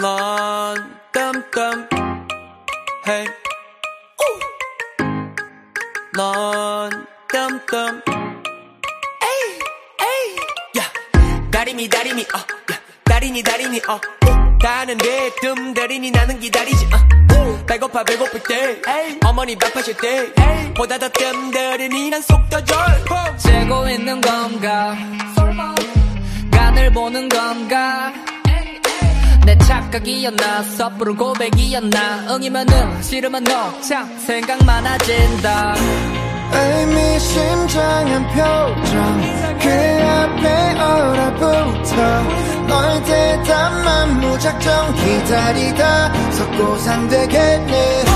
넌 뜸뜸 Hey. 넌 뜸뜸 에이 에이 야 다리미 다리미 어 야, 다리니 다리니 어 다는데 뜸 다리니 나는 기다리지 어 배고파 배고플 때. 에이. 어머니 밥하실 때. 에이. 보다 더 뜸 다리니 난 속도 절. 재고 있는 건가? 간을 보는 건가 내 착각이었나 섣부른 고백이었나 응이면 응 싫으면 no 참 생각 많아진다. 이미 심장한 표정 그 앞에 얼어붙어. 너의 대답만 무작정 기다리다. 석고상 되겠네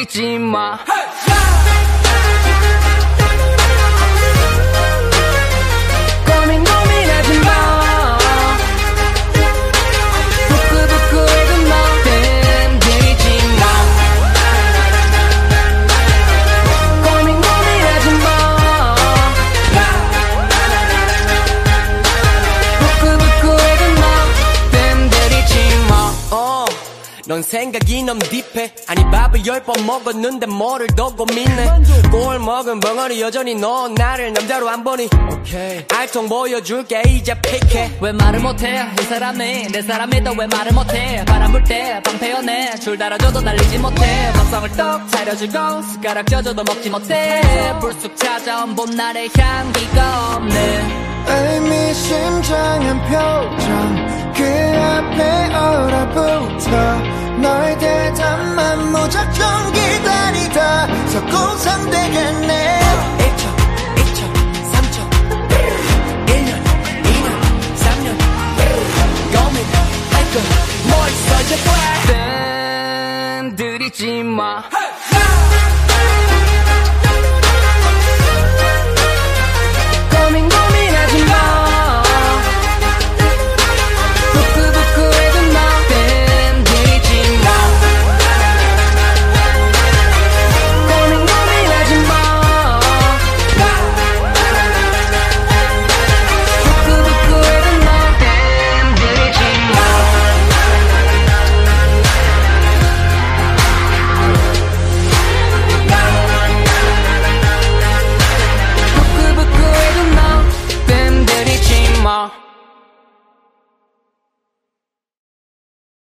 땐 들이지 마 넌 생각이 너무 딥해. 아니 밥을 열 번 먹었는데 뭐를 더 고민해. 꼴 먹은 벙어리 여전히 너 나를 남자로 안 보니 오케이. 알통 보여줄게 이제 픽해. 왜 말을 못해 이 사람이? 내 사람이다 왜 말을 못해? 바람 불 때 방패연해 줄 달아줘도 날리지 못해. 밥상을 떡 차려주고 숟가락 쪄줘도 먹지 못해. 불쑥 찾아온 봄날의 향기가 없네. 이미 심장한 표정 그 앞에 무작정 기다리다. 석고상 되겠네. 1초 2초 3초. 1년 2년 3년. 고민할 건 뭐 있어 이제 땐 들이지 마